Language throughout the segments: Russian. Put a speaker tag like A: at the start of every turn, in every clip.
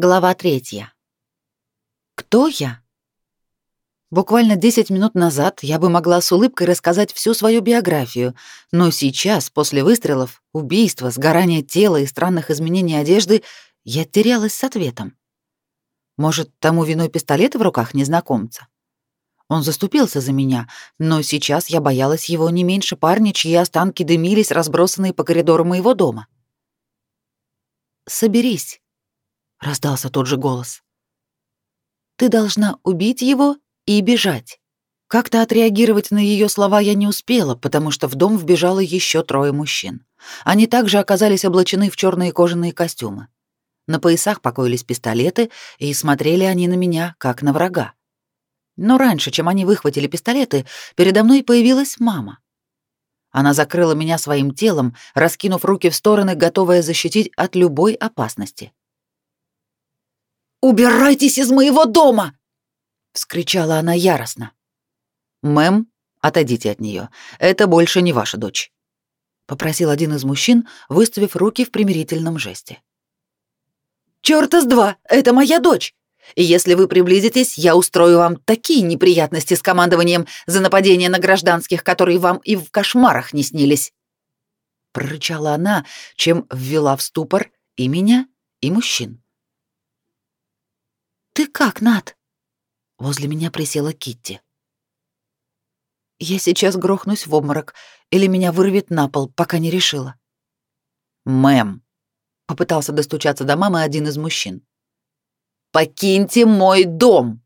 A: Глава третья. Кто я? Буквально 10 минут назад я бы могла с улыбкой рассказать всю свою биографию, но сейчас, после выстрелов, убийства, сгорания тела и странных изменений одежды, я терялась с ответом. Может, тому виной пистолет в руках незнакомца? Он заступился за меня, но сейчас я боялась его не меньше парня, чьи останки дымились, разбросанные по коридору моего дома. «Соберись», — раздался тот же голос. «Ты должна убить его и бежать». Как-то отреагировать на ее слова я не успела, потому что в дом вбежало еще трое мужчин. Они также оказались облачены в черные кожаные костюмы. На поясах покоились пистолеты, и смотрели они на меня, как на врага. Но раньше, чем они выхватили пистолеты, передо мной появилась мама. Она закрыла меня своим телом, раскинув руки в стороны, готовая защитить от любой опасности. «Убирайтесь из моего дома!» — вскричала она яростно. «Мэм, отойдите от нее. Это больше не ваша дочь», — попросил один из мужчин, выставив руки в примирительном жесте. «Чёрта с два! Это моя дочь! И если вы приблизитесь, я устрою вам такие неприятности с командованием за нападение на гражданских, которые вам и в кошмарах не снились!» Прорычала она, чем ввела в ступор и меня, и мужчин. «Ты как, Нат?» Возле меня присела Китти. «Я сейчас грохнусь в обморок, или меня вырвет на пол, пока не решила». «Мэм», — попытался достучаться до мамы один из мужчин. «Покиньте мой дом!»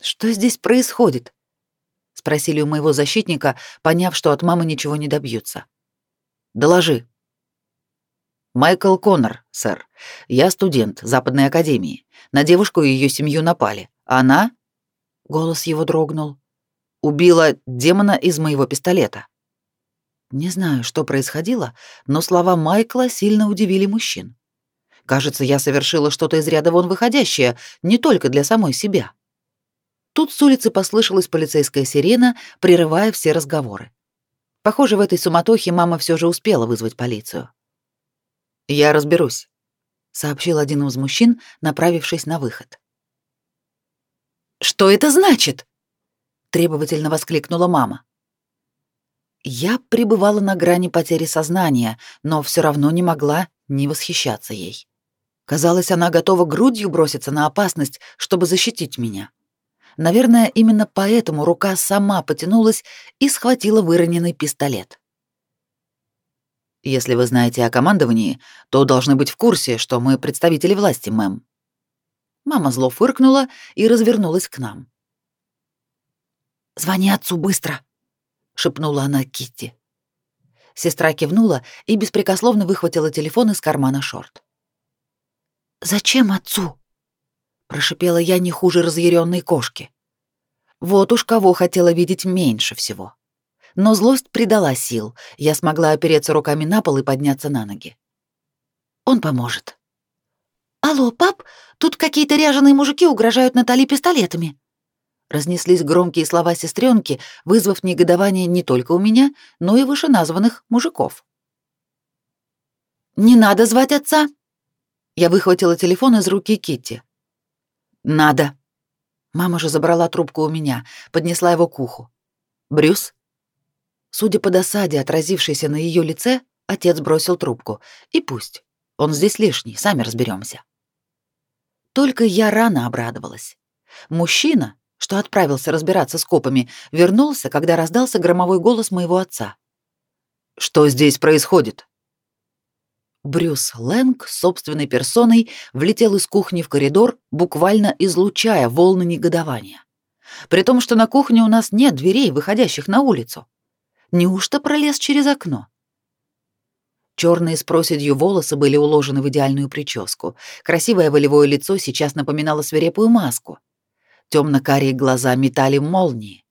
A: «Что здесь происходит?» — спросили у моего защитника, поняв, что от мамы ничего не добьются. «Доложи», Майкл Коннор, сэр. Я студент Западной академии. На девушку и ее семью напали. Она, голос его дрогнул, убила демона из моего пистолета. Не знаю, что происходило, но слова Майкла сильно удивили мужчин. Кажется, я совершила что-то из ряда вон выходящее, не только для самой себя. Тут с улицы послышалась полицейская сирена, прерывая все разговоры. Похоже, в этой суматохе мама все же успела вызвать полицию. «Я разберусь», — сообщил один из мужчин, направившись на выход. «Что это значит?» — требовательно воскликнула мама. Я пребывала на грани потери сознания, но все равно не могла не восхищаться ей. Казалось, она готова грудью броситься на опасность, чтобы защитить меня. Наверное, именно поэтому рука сама потянулась и схватила выроненный пистолет. Если вы знаете о командовании, то должны быть в курсе, что мы представители власти, мэм. Мама зло фыркнула и развернулась к нам. Звони отцу быстро, шепнула она Китти. Сестра кивнула и беспрекословно выхватила телефон из кармана шорт. Зачем отцу? прошипела я не хуже разъяренной кошки. Вот уж кого хотела видеть меньше всего но злость придала сил. Я смогла опереться руками на пол и подняться на ноги. Он поможет. «Алло, пап, тут какие-то ряженые мужики угрожают Натали пистолетами». Разнеслись громкие слова сестренки, вызвав негодование не только у меня, но и вышеназванных мужиков. «Не надо звать отца!» Я выхватила телефон из руки Китти. «Надо!» Мама же забрала трубку у меня, поднесла его к уху. «Брюс, Судя по досаде, отразившейся на ее лице, отец бросил трубку. И пусть. Он здесь лишний, сами разберемся. Только я рано обрадовалась. Мужчина, что отправился разбираться с копами, вернулся, когда раздался громовой голос моего отца. «Что здесь происходит?» Брюс Лэнг собственной персоной влетел из кухни в коридор, буквально излучая волны негодования. При том, что на кухне у нас нет дверей, выходящих на улицу. Неужто пролез через окно? Черные с проседью волосы были уложены в идеальную прическу. Красивое волевое лицо сейчас напоминало свирепую маску. Темно-карие глаза метали молнии.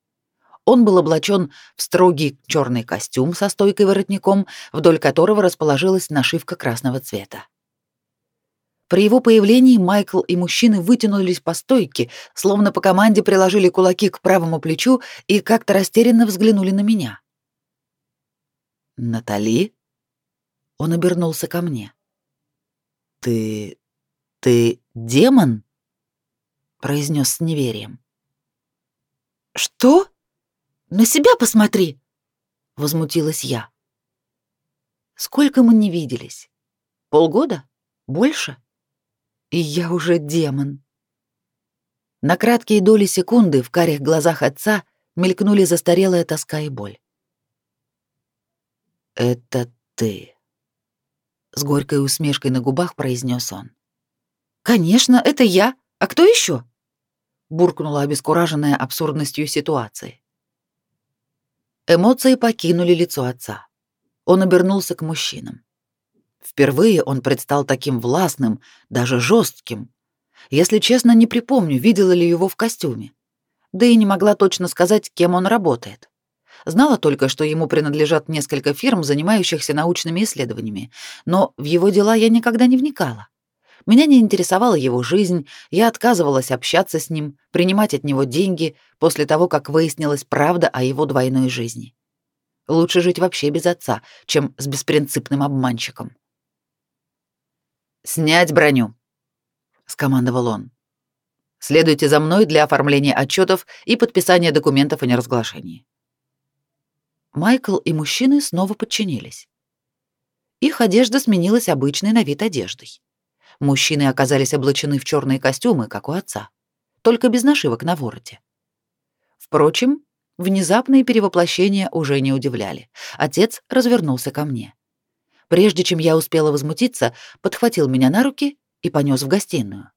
A: Он был облачен в строгий черный костюм со стойкой воротником, вдоль которого расположилась нашивка красного цвета. При его появлении Майкл и мужчины вытянулись по стойке, словно по команде приложили кулаки к правому плечу и как-то растерянно взглянули на меня. «Натали?» Он обернулся ко мне. «Ты Ты демон? произнес с неверием.
B: Что? На себя посмотри, возмутилась я.
A: Сколько мы не виделись? Полгода? Больше? И я уже демон. На краткие доли секунды в карих глазах отца мелькнули застарелая тоска и боль. «Это ты», — с горькой усмешкой на губах произнес он.
B: «Конечно, это я. А кто еще?
A: буркнула обескураженная абсурдностью ситуации. Эмоции покинули лицо отца. Он обернулся к мужчинам. Впервые он предстал таким властным, даже жестким. Если честно, не припомню, видела ли его в костюме. Да и не могла точно сказать, кем он работает. Знала только, что ему принадлежат несколько фирм, занимающихся научными исследованиями, но в его дела я никогда не вникала. Меня не интересовала его жизнь, я отказывалась общаться с ним, принимать от него деньги после того, как выяснилась правда о его двойной жизни. Лучше жить вообще без отца, чем с беспринципным обманщиком. «Снять броню», — скомандовал он. «Следуйте за мной для оформления отчетов и подписания документов о неразглашении». Майкл и мужчины снова подчинились. Их одежда сменилась обычной на вид одеждой. Мужчины оказались облачены в черные костюмы, как у отца, только без нашивок на вороте. Впрочем, внезапные перевоплощения уже не удивляли. Отец развернулся ко мне. Прежде чем я успела возмутиться, подхватил меня на руки и понес в гостиную.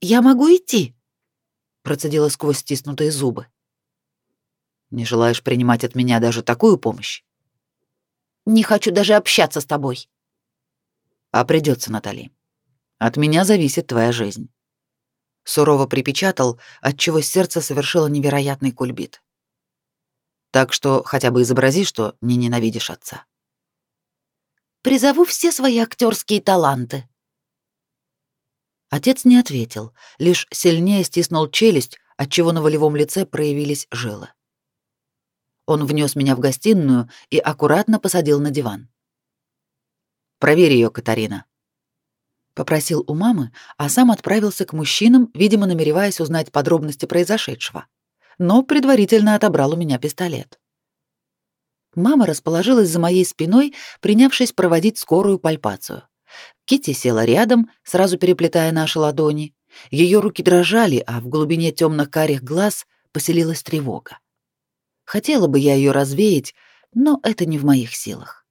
B: «Я могу идти?»
A: — процедила сквозь стиснутые зубы. Не желаешь принимать от меня даже такую помощь?
B: Не хочу даже общаться с тобой.
A: А придется, Натали. От меня зависит твоя жизнь. Сурово припечатал, отчего сердце совершило невероятный кульбит. Так что хотя бы изобрази, что не ненавидишь отца.
B: Призову все свои актерские таланты.
A: Отец не ответил, лишь сильнее стиснул челюсть, отчего на волевом лице проявились жилы. Он внес меня в гостиную и аккуратно посадил на диван. «Проверь ее, Катарина», — попросил у мамы, а сам отправился к мужчинам, видимо, намереваясь узнать подробности произошедшего, но предварительно отобрал у меня пистолет. Мама расположилась за моей спиной, принявшись проводить скорую пальпацию. Кити села рядом, сразу переплетая наши ладони. Ее руки дрожали, а в глубине темных карих глаз поселилась тревога. Хотела бы я ее развеять, но это не в моих силах.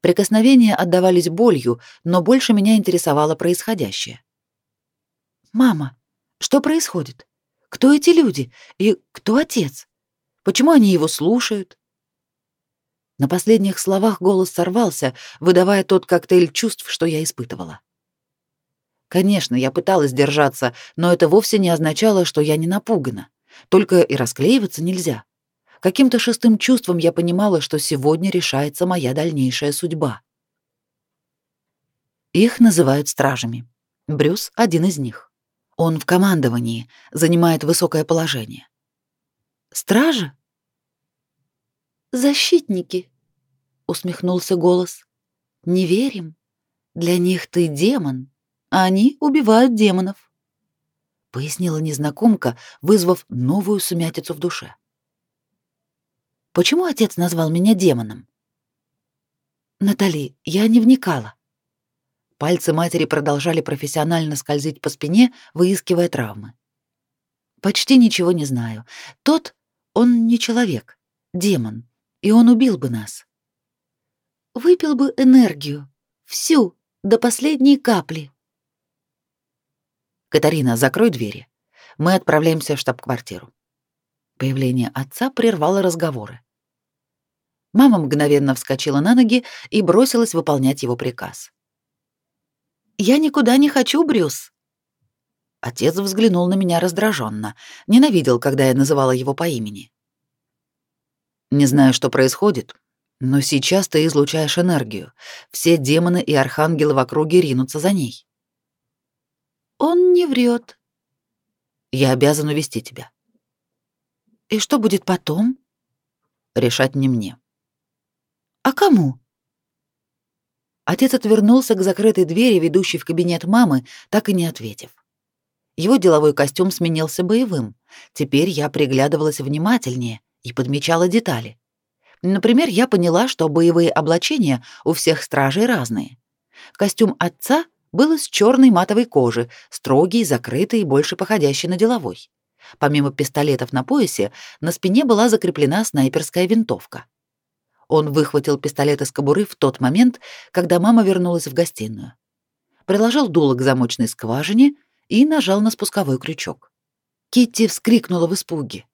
A: Прикосновения отдавались болью, но больше меня интересовало происходящее. «Мама, что происходит? Кто эти люди? И кто отец? Почему они его слушают?» На последних словах голос сорвался, выдавая тот коктейль чувств, что я испытывала. Конечно, я пыталась держаться, но это вовсе не означало, что я не напугана. Только и расклеиваться нельзя. Каким-то шестым чувством я понимала, что сегодня решается моя дальнейшая судьба. Их называют стражами. Брюс — один из них. Он в командовании, занимает высокое положение.
B: «Стража?» «Защитники», — усмехнулся голос. «Не верим. Для них ты демон, а они убивают демонов»
A: пояснила незнакомка, вызвав новую сумятицу в душе. Почему отец назвал меня демоном? Натали, я не вникала. Пальцы матери продолжали профессионально скользить по спине, выискивая травмы. Почти ничего не знаю. Тот, он не человек, демон, и он убил бы нас.
B: Выпил бы энергию, всю, до последней капли.
A: «Катарина, закрой двери. Мы отправляемся в штаб-квартиру». Появление отца прервало разговоры. Мама мгновенно вскочила на ноги и бросилась выполнять его приказ.
B: «Я никуда не хочу, Брюс».
A: Отец взглянул на меня раздраженно, ненавидел, когда я называла его по имени. «Не знаю, что происходит, но сейчас ты излучаешь энергию. Все демоны и архангелы в округе ринутся за ней.
B: Он не врет.
A: Я обязан увести тебя.
B: И что будет потом?
A: Решать не мне.
B: А кому?
A: Отец отвернулся к закрытой двери, ведущей в кабинет мамы, так и не ответив. Его деловой костюм сменился боевым. Теперь я приглядывалась внимательнее и подмечала детали. Например, я поняла, что боевые облачения у всех стражей разные. Костюм отца был из черной матовой кожи, строгий, закрытый и больше походящий на деловой. Помимо пистолетов на поясе, на спине была закреплена снайперская винтовка. Он выхватил пистолет из кобуры в тот момент, когда мама вернулась в гостиную. Приложил дуло к замочной скважине и нажал на спусковой крючок. Китти вскрикнула в испуге.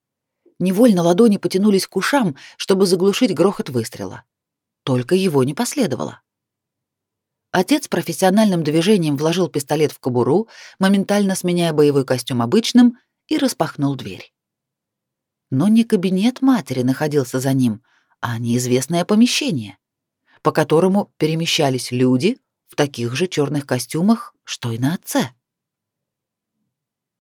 A: Невольно ладони потянулись к ушам, чтобы заглушить грохот выстрела. Только его не последовало. Отец профессиональным движением вложил пистолет в кобуру, моментально сменяя боевой костюм обычным, и распахнул дверь. Но не кабинет матери находился за ним, а неизвестное помещение, по которому перемещались люди в таких же черных костюмах, что и на отце.